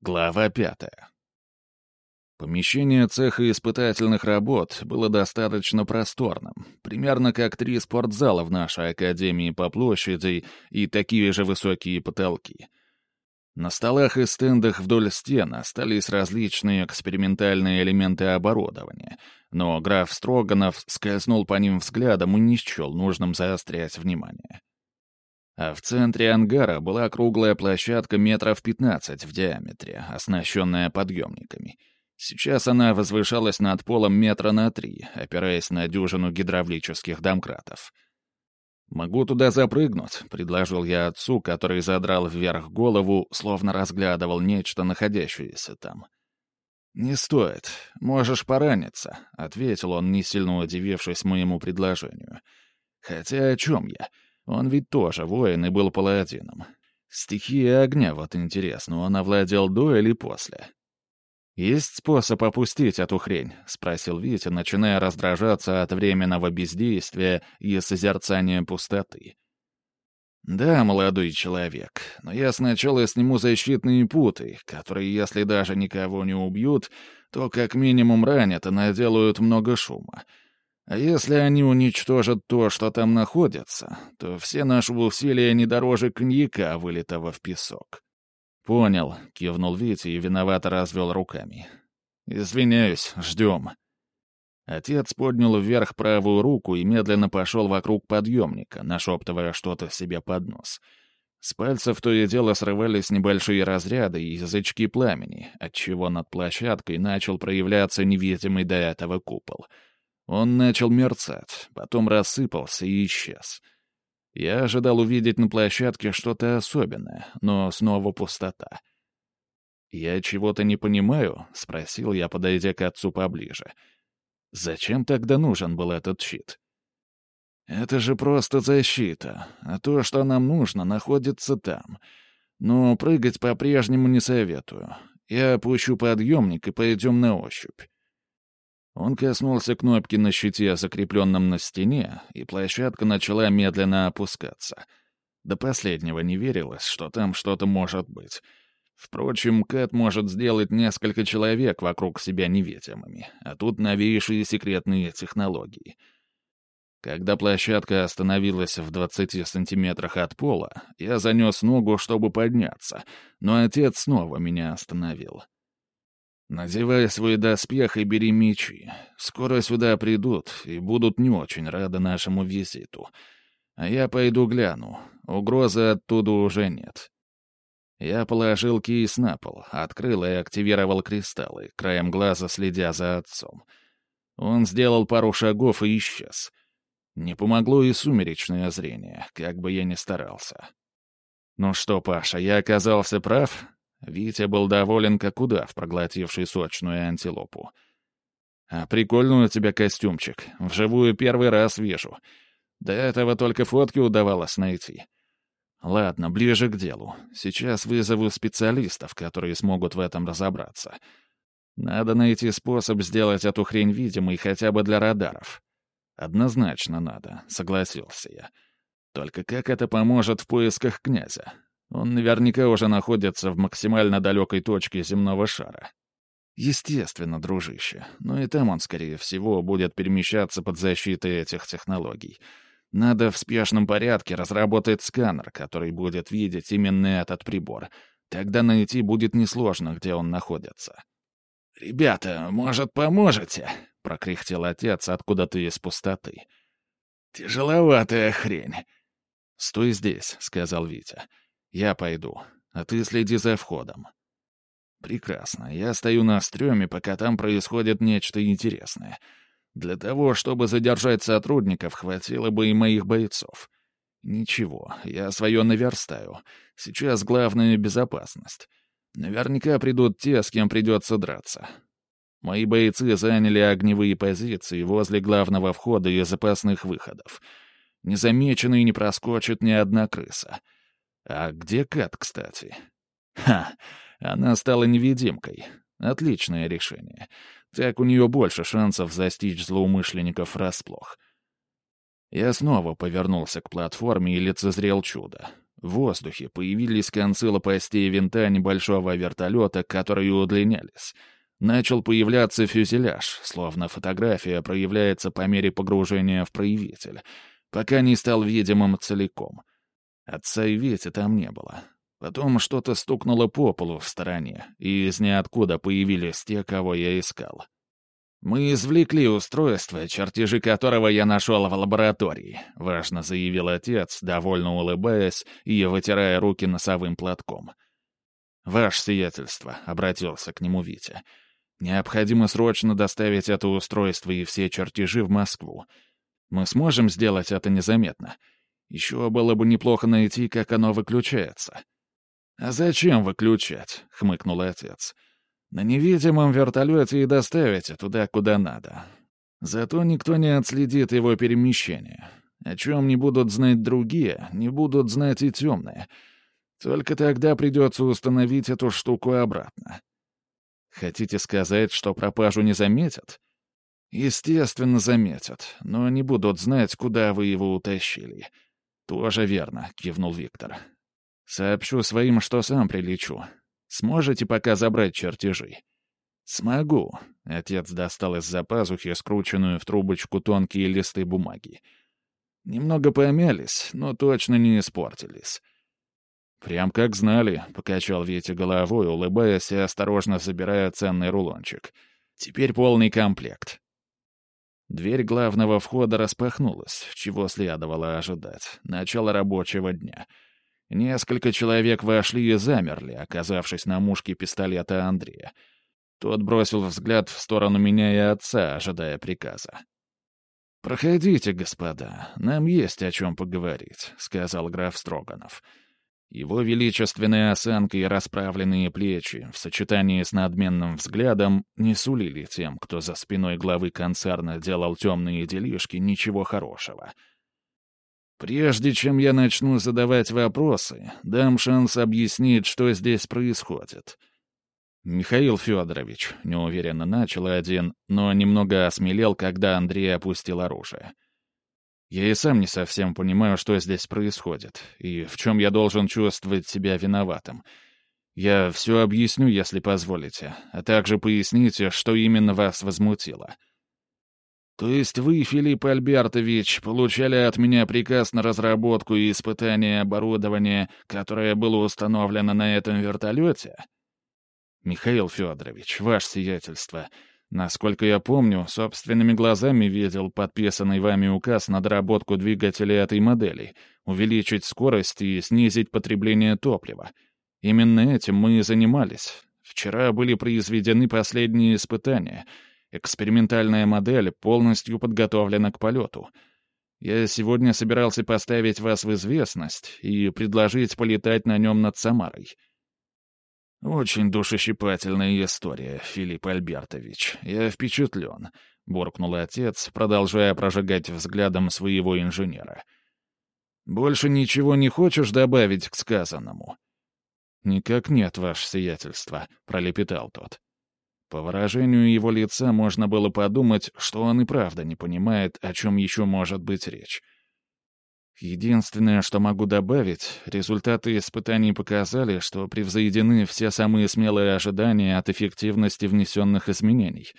Глава пятая. Помещение цеха испытательных работ было достаточно просторным, примерно как три спортзала в нашей академии по площади и такие же высокие потолки. На столах и стендах вдоль стен остались различные экспериментальные элементы оборудования, но граф Строганов скользнул по ним взглядом и не счел нужным заострять внимание. А в центре ангара была круглая площадка метров 15 в диаметре, оснащенная подъемниками. Сейчас она возвышалась над полом метра на три, опираясь на дюжину гидравлических домкратов. «Могу туда запрыгнуть», — предложил я отцу, который задрал вверх голову, словно разглядывал нечто, находящееся там. «Не стоит. Можешь пораниться», — ответил он, не сильно удивившись моему предложению. «Хотя о чем я?» Он ведь тоже воин и был паладином. Стихия огня, вот интересно, он овладел до или после? «Есть способ опустить эту хрень?» — спросил Витя, начиная раздражаться от временного бездействия и созерцания пустоты. «Да, молодой человек, но я сначала сниму защитные путы, которые, если даже никого не убьют, то как минимум ранят и наделают много шума. А если они уничтожат то, что там находится, то все наши усилия не дороже коньяка, вылитого в песок. «Понял», — кивнул Витя и виновато развел руками. «Извиняюсь, ждем». Отец поднял вверх правую руку и медленно пошел вокруг подъемника, нашептывая что-то себе под нос. С пальцев то и дело срывались небольшие разряды и язычки пламени, отчего над площадкой начал проявляться невидимый до этого купол — он начал мерцать, потом рассыпался и исчез. Я ожидал увидеть на площадке что-то особенное, но снова пустота. «Я чего-то не понимаю?» — спросил я, подойдя к отцу поближе. «Зачем тогда нужен был этот щит?» «Это же просто защита, а то, что нам нужно, находится там. Но прыгать по-прежнему не советую. Я опущу подъемник и пойдем на ощупь». Он коснулся кнопки на щите, закрепленном на стене, и площадка начала медленно опускаться. До последнего не верилось, что там что-то может быть. Впрочем, Кэт может сделать несколько человек вокруг себя невидимыми, а тут новейшие секретные технологии. Когда площадка остановилась в 20 сантиметрах от пола, я занес ногу, чтобы подняться, но отец снова меня остановил. Надевай свой доспех и бери мечи. Скоро сюда придут и будут не очень рады нашему визиту. А я пойду гляну. Угрозы оттуда уже нет. Я положил кейс на пол, открыл и активировал кристаллы, краем глаза следя за отцом. Он сделал пару шагов и исчез. Не помогло и сумеречное зрение, как бы я ни старался. «Ну что, Паша, я оказался прав?» Витя был доволен как удав, проглотивший сочную антилопу. «А прикольный у тебя костюмчик. Вживую первый раз вижу. До этого только фотки удавалось найти. Ладно, ближе к делу. Сейчас вызову специалистов, которые смогут в этом разобраться. Надо найти способ сделать эту хрень видимой хотя бы для радаров. Однозначно надо, согласился я. Только как это поможет в поисках князя? Он наверняка уже находится в максимально далекой точке земного шара. Естественно, дружище, но и там он, скорее всего, будет перемещаться под защитой этих технологий. Надо в спешном порядке разработать сканер, который будет видеть именно этот прибор. Тогда найти будет несложно, где он находится. «Ребята, может, поможете?» — прокряхтел отец откуда-то из пустоты. «Тяжеловатая хрень». «Стой здесь», — сказал Витя. Я пойду, а ты следи за входом. Прекрасно. Я стою на стреме, пока там происходит нечто интересное. Для того, чтобы задержать сотрудников, хватило бы и моих бойцов. Ничего, я свое наверстаю. Сейчас главная — безопасность. Наверняка придут те, с кем придется драться. Мои бойцы заняли огневые позиции возле главного входа и запасных выходов. Незамеченной не проскочит ни одна крыса — а где Кат, кстати? Ха, она стала невидимкой. Отличное решение. Так у нее больше шансов застичь злоумышленников врасплох. Я снова повернулся к платформе и лицезрел чудо. В воздухе появились концы лопастей винта небольшого вертолета, которые удлинялись. Начал появляться фюзеляж, словно фотография проявляется по мере погружения в проявитель, пока не стал видимым целиком. Отца и Вети там не было. Потом что-то стукнуло по полу в стороне, и из ниоткуда появились те, кого я искал. «Мы извлекли устройство, чертежи которого я нашел в лаборатории», — важно заявил отец, довольно улыбаясь и вытирая руки носовым платком. «Ваше сиятельство», — обратился к нему Витя, — «необходимо срочно доставить это устройство и все чертежи в Москву. Мы сможем сделать это незаметно. Еще было бы неплохо найти, как оно выключается». «А зачем выключать?» — хмыкнул отец. «На невидимом вертолете и доставите туда, куда надо. Зато никто не отследит его перемещение. О чем не будут знать другие, не будут знать и темные. Только тогда придется установить эту штуку обратно. Хотите сказать, что пропажу не заметят? Естественно, заметят, но не будут знать, куда вы его утащили. Тоже верно, кивнул Виктор. Сообщу своим, что сам прилечу. Сможете пока забрать чертежи?» «Смогу», — отец достал из-за пазухи скрученную в трубочку тонкие листы бумаги. Немного помялись, но точно не испортились. «Прям как знали», — покачал Витя головой, улыбаясь и осторожно забирая ценный рулончик. «Теперь полный комплект». Дверь главного входа распахнулась, чего следовало ожидать. Начало рабочего дня — Несколько человек вошли и замерли, оказавшись на мушке пистолета Андрея. Тот бросил взгляд в сторону меня и отца, ожидая приказа. «Проходите, господа, нам есть о чем поговорить», — сказал граф Строганов. Его величественная осанка и расправленные плечи в сочетании с надменным взглядом не сулили тем, кто за спиной главы концерна делал темные делишки, ничего хорошего — Прежде чем я начну задавать вопросы, дам шанс объяснить, что здесь происходит. Михаил Федорович неуверенно начал один, но немного осмелел, когда Андрей опустил оружие. Я и сам не совсем понимаю, что здесь происходит, и в чем я должен чувствовать себя виноватым. Я все объясню, если позволите, а также поясните, что именно вас возмутило. — «То есть вы, Филипп Альбертович, получали от меня приказ на разработку и испытание оборудования, которое было установлено на этом вертолете?» «Михаил Федорович, ваше сиятельство, насколько я помню, собственными глазами видел подписанный вами указ на доработку двигателя этой модели, увеличить скорость и снизить потребление топлива. Именно этим мы и занимались. Вчера были произведены последние испытания — Экспериментальная модель полностью подготовлена к полету. Я сегодня собирался поставить вас в известность и предложить полетать на нем над Самарой. «Очень душещипательная история, Филипп Альбертович. Я впечатлен», — буркнул отец, продолжая прожигать взглядом своего инженера. «Больше ничего не хочешь добавить к сказанному?» «Никак нет, ваше сиятельство», — пролепетал тот. По выражению его лица можно было подумать, что он и правда не понимает, о чем еще может быть речь. Единственное, что могу добавить, результаты испытаний показали, что превзойдены все самые смелые ожидания от эффективности внесенных изменений.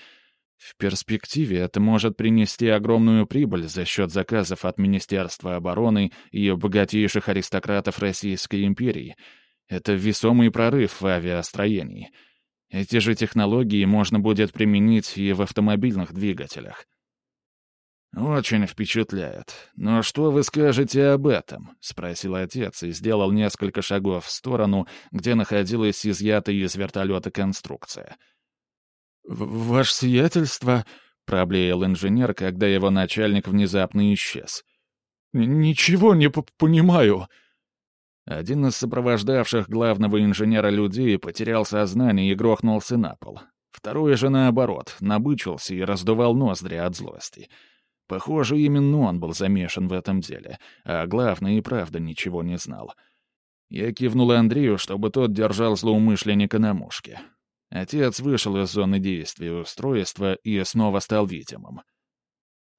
В перспективе это может принести огромную прибыль за счет заказов от Министерства обороны и богатейших аристократов Российской империи. Это весомый прорыв в авиастроении — эти же технологии можно будет применить и в автомобильных двигателях. «Очень впечатляет. Но что вы скажете об этом?» — спросил отец и сделал несколько шагов в сторону, где находилась изъятая из вертолета конструкция. «Ваше сиятельство...» — проблеял инженер, когда его начальник внезапно исчез. «Ничего не понимаю». Один из сопровождавших главного инженера людей потерял сознание и грохнулся на пол. Второй же, наоборот, набычился и раздувал ноздри от злости. Похоже, именно он был замешан в этом деле, а главный и правда ничего не знал. Я кивнул Андрею, чтобы тот держал злоумышленника на мушке. Отец вышел из зоны действия устройства и снова стал видимым.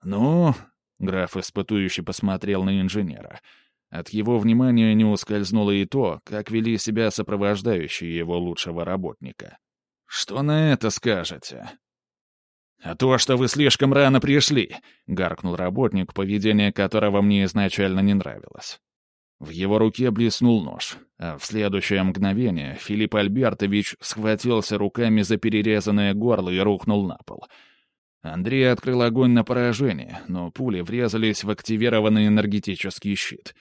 «Ну?» — граф испытующе посмотрел на инженера — От его внимания не ускользнуло и то, как вели себя сопровождающие его лучшего работника. «Что на это скажете?» «А то, что вы слишком рано пришли», — гаркнул работник, поведение которого мне изначально не нравилось. В его руке блеснул нож, а в следующее мгновение Филипп Альбертович схватился руками за перерезанное горло и рухнул на пол. Андрей открыл огонь на поражение, но пули врезались в активированный энергетический щит.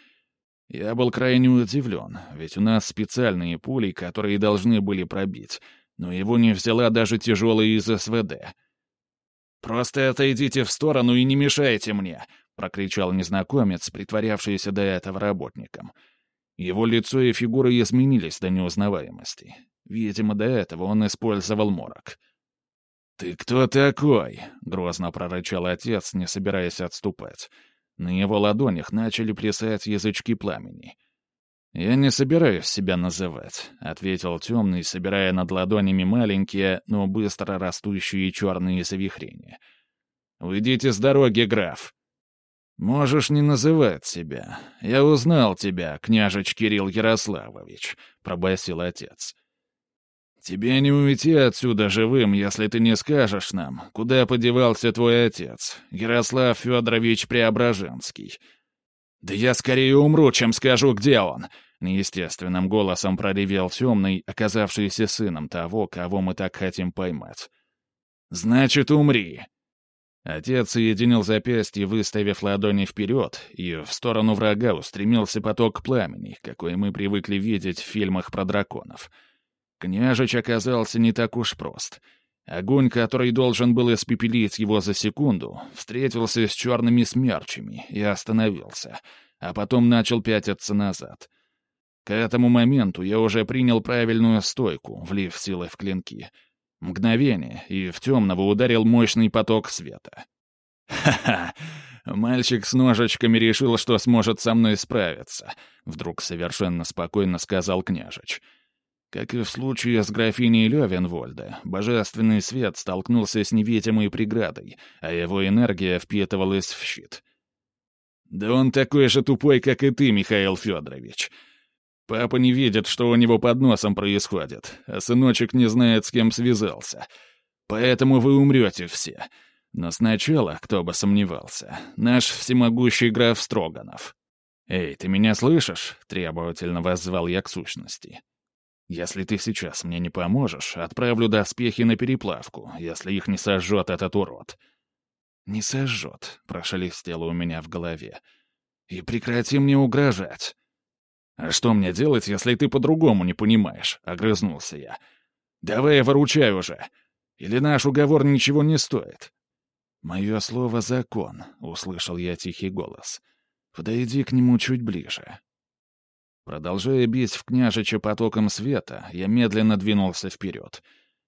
Я был крайне удивлен, ведь у нас специальные пули, которые должны были пробить, но его не взяла даже тяжелая из СВД — «Просто отойдите в сторону и не мешайте мне!» — прокричал незнакомец, притворявшийся до этого работником. Его лицо и фигура изменились до неузнаваемости. Видимо, до этого он использовал морок. «Ты кто такой?» — грозно прорычал отец, не собираясь отступать. На его ладонях начали плясать язычки пламени — «Я не собираюсь себя называть», — ответил темный, собирая над ладонями маленькие, но быстро растущие черные завихрения. «Уйдите с дороги, граф!» «Можешь не называть себя. Я узнал тебя, княжеч Кирилл Ярославович», — пробасил отец. «Тебе не уйти отсюда живым, если ты не скажешь нам, куда подевался твой отец, Ярослав Федорович Преображенский. «Да я скорее умру, чем скажу, где он!» Неестественным голосом проревел темный, оказавшийся сыном того, кого мы так хотим поймать. «Значит, умри!» Отец соединил запястье, выставив ладони вперед, и в сторону врага устремился поток пламени, какой мы привыкли видеть в фильмах про драконов. Княжич оказался не так уж прост — Огонь, который должен был испепелить его за секунду, встретился с черными смерчами и остановился, а потом начал пятиться назад. К этому моменту я уже принял правильную стойку, влив силы в клинки. Мгновение, и в темного ударил мощный поток света. «Ха-ха! Мальчик с ножичками решил, что сможет со мной справиться», — вдруг совершенно спокойно сказал княжич. — как и в случае с графиней Левенвольда, божественный свет столкнулся с невидимой преградой, а его энергия впитывалась в щит. «Да он такой же тупой, как и ты, Михаил Федорович. Папа не видит, что у него под носом происходит, а сыночек не знает, с кем связался. Поэтому вы умрете все. Но сначала, кто бы сомневался, наш всемогущий граф Строганов». «Эй, ты меня слышишь?» — требовательно воззвал я к сущности. Если ты сейчас мне не поможешь, отправлю доспехи на переплавку, если их не сожжет этот урод». «Не сожжет», — прошелестело у меня в голове. «И прекрати мне угрожать». «А что мне делать, если ты по-другому не понимаешь?» — огрызнулся я. «Давай я выручай уже. Или наш уговор ничего не стоит?» «Мое слово — закон», — услышал я тихий голос. «Подойди к нему чуть ближе». Продолжая бить в княжича потоком света, я медленно двинулся вперед.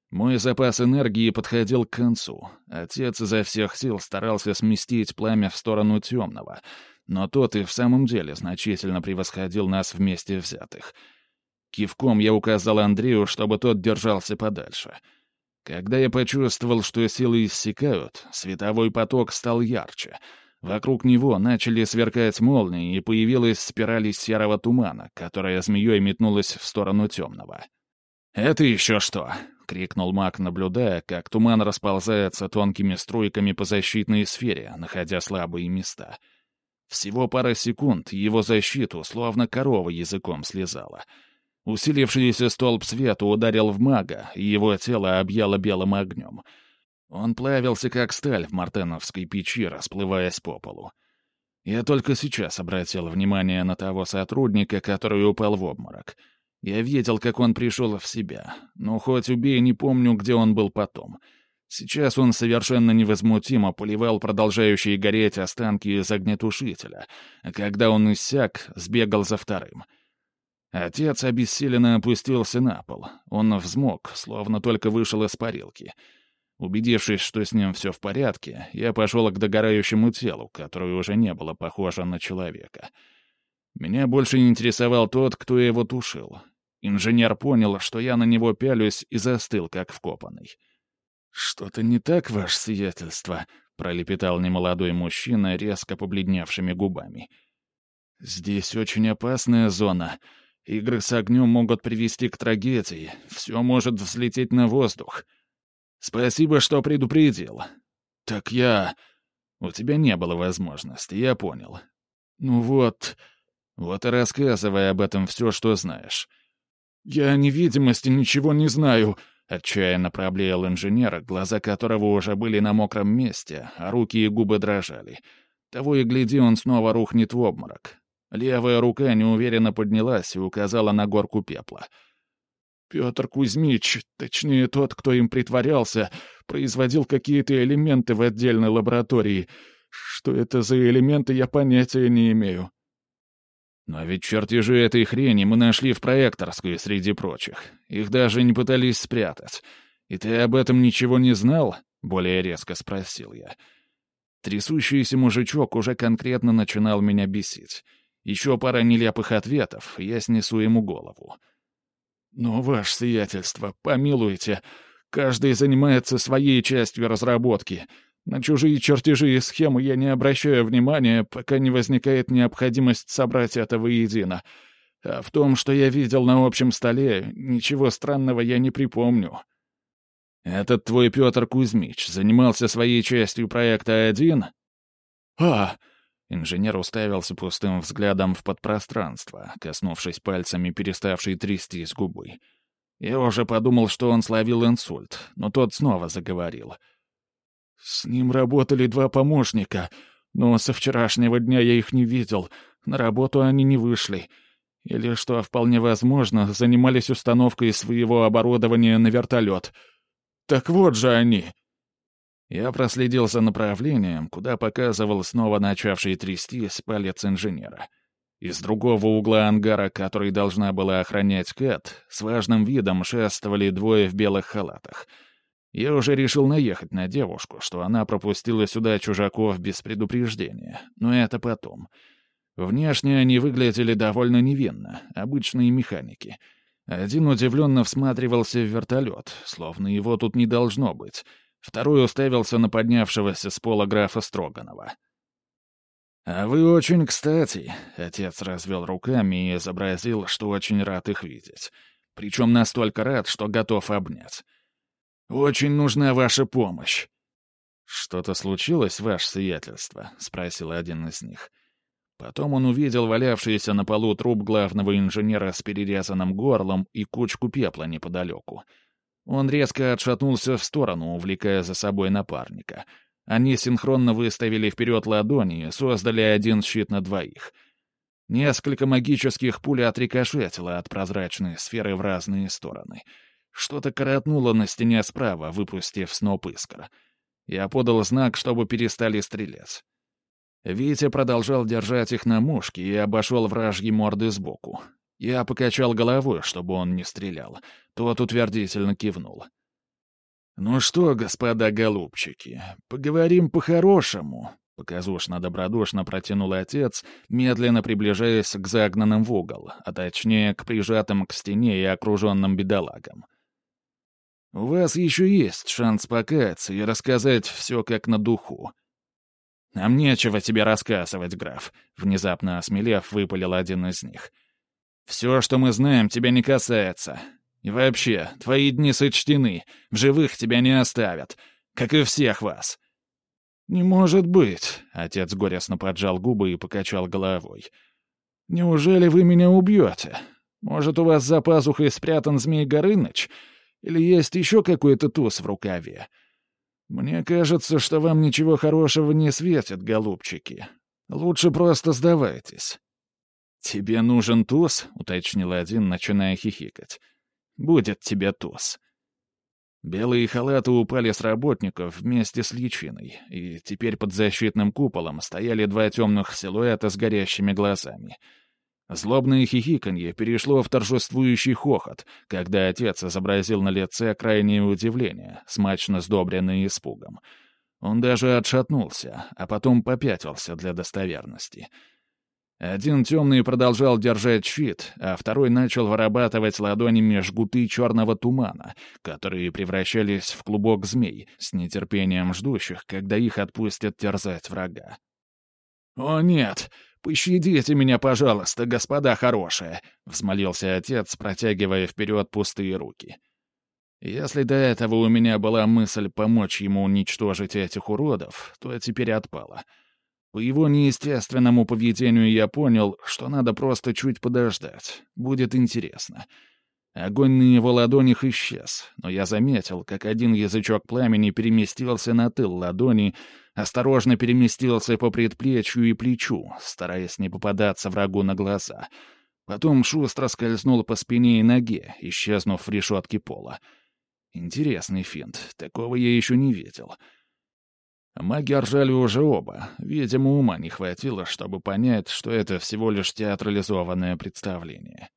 Мой запас энергии подходил к концу. Отец изо всех сил старался сместить пламя в сторону темного, но тот и в самом деле значительно превосходил нас вместе взятых. Кивком я указал Андрею, чтобы тот держался подальше. Когда я почувствовал, что силы иссякают, световой поток стал ярче — Вокруг него начали сверкать молнии, и появилась спираль из серого тумана, которая змеей метнулась в сторону темного. «Это еще что?» — крикнул маг, наблюдая, как туман расползается тонкими струйками по защитной сфере, находя слабые места. Всего пара секунд его защиту словно корова языком слезала. Усилившийся столб света ударил в мага, и его тело объяло белым огнем — он плавился, как сталь в мартеновской печи, расплываясь по полу. Я только сейчас обратил внимание на того сотрудника, который упал в обморок. Я видел, как он пришел в себя, но хоть убей, не помню, где он был потом. Сейчас он совершенно невозмутимо поливал продолжающие гореть останки из огнетушителя, а когда он иссяк, сбегал за вторым. Отец обессиленно опустился на пол. Он взмок, словно только вышел из парилки — Убедившись, что с ним все в порядке, я пошел к догорающему телу, которое уже не было похоже на человека. Меня больше интересовал тот, кто его тушил. Инженер понял, что я на него пялюсь и застыл, как вкопанный. «Что-то не так, ваше сиятельство», — пролепетал немолодой мужчина резко побледневшими губами. «Здесь очень опасная зона. Игры с огнем могут привести к трагедии. Все может взлететь на воздух. Спасибо, что предупредил. Так я... У тебя не было возможности, я понял. Ну вот... Вот и рассказывай об этом все, что знаешь. Я о невидимости ничего не знаю, — отчаянно проблеял инженер, глаза которого уже были на мокром месте, а руки и губы дрожали. Того и гляди, он снова рухнет в обморок. Левая рука неуверенно поднялась и указала на горку пепла. Петр Кузьмич, точнее тот, кто им притворялся, производил какие-то элементы в отдельной лаборатории. Что это за элементы, я понятия не имею. Но ведь чертежи этой хрени мы нашли в проекторской среди прочих. Их даже не пытались спрятать. И ты об этом ничего не знал? Более резко спросил я. Трясущийся мужичок уже конкретно начинал меня бесить. Еще пара нелепых ответов, я снесу ему голову. «Но, ваше сиятельство, помилуйте, каждый занимается своей частью разработки. На чужие чертежи и схемы я не обращаю внимания, пока не возникает необходимость собрать это воедино. А в том, что я видел на общем столе, ничего странного я не припомню». «Этот твой Петр Кузьмич занимался своей частью проекта один?» «А, Инженер уставился пустым взглядом в подпространство, коснувшись пальцами переставшей трястись губы. Я уже подумал, что он словил инсульт, но тот снова заговорил. «С ним работали два помощника, но со вчерашнего дня я их не видел. На работу они не вышли. Или, что вполне возможно, занимались установкой своего оборудования на вертолет. Так вот же они!» Я проследил за направлением, куда показывал снова начавший трястись палец инженера. Из другого угла ангара, который должна была охранять Кэт, с важным видом шествовали двое в белых халатах. Я уже решил наехать на девушку, что она пропустила сюда чужаков без предупреждения, но это потом. Внешне они выглядели довольно невинно, обычные механики. Один удивленно всматривался в вертолет, словно его тут не должно быть — Второй уставился на поднявшегося с пола графа Строганова. «А вы очень кстати», — отец развел руками и изобразил, что очень рад их видеть. Причем настолько рад, что готов обнять. «Очень нужна ваша помощь». «Что-то случилось, ваше сиятельство?» — спросил один из них. Потом он увидел валявшийся на полу труп главного инженера с перерезанным горлом и кучку пепла неподалеку — он резко отшатнулся в сторону, увлекая за собой напарника. Они синхронно выставили вперед ладони и создали один щит на двоих. Несколько магических пуль отрикошетило от прозрачной сферы в разные стороны. Что-то коротнуло на стене справа, выпустив сноп искр. Я подал знак, чтобы перестали стрелять. Витя продолжал держать их на мушке и обошел вражьи морды сбоку. Я покачал головой, чтобы он не стрелял. Тот утвердительно кивнул. «Ну что, господа голубчики, поговорим по-хорошему», — показушно-добродушно протянул отец, медленно приближаясь к загнанным в угол, а точнее к прижатым к стене и окруженным бедолагам. «У вас еще есть шанс покаяться и рассказать все как на духу». «Нам нечего тебе рассказывать, граф», — внезапно осмелев, выпалил один из них — все, что мы знаем, тебя не касается. И вообще, твои дни сочтены, в живых тебя не оставят, как и всех вас». «Не может быть», — отец горестно поджал губы и покачал головой. «Неужели вы меня убьете? Может, у вас за пазухой спрятан Змей Горыныч? Или есть еще какой-то туз в рукаве? Мне кажется, что вам ничего хорошего не светит, голубчики. Лучше просто сдавайтесь». «Тебе нужен туз?» — уточнил один, начиная хихикать. «Будет тебе туз». Белые халаты упали с работников вместе с личиной, и теперь под защитным куполом стояли два темных силуэта с горящими глазами. Злобное хихиканье перешло в торжествующий хохот, когда отец изобразил на лице крайнее удивление, смачно сдобренное испугом. Он даже отшатнулся, а потом попятился для достоверности — один темный продолжал держать щит, а второй начал вырабатывать ладонями жгуты черного тумана, которые превращались в клубок змей, с нетерпением ждущих, когда их отпустят терзать врага. «О нет! «Пощадите меня, пожалуйста, господа хорошие!» — взмолился отец, протягивая вперед пустые руки. Если до этого у меня была мысль помочь ему уничтожить этих уродов, то теперь отпала. По его неестественному поведению я понял, что надо просто чуть подождать. Будет интересно. Огонь на его ладонях исчез, но я заметил, как один язычок пламени переместился на тыл ладони, осторожно переместился по предплечью и плечу, стараясь не попадаться врагу на глаза. Потом шустро скользнул по спине и ноге, исчезнув в решетке пола. Интересный финт, такого я еще не видел. Маги ржали уже оба. Видимо, ума не хватило, чтобы понять, что это всего лишь театрализованное представление.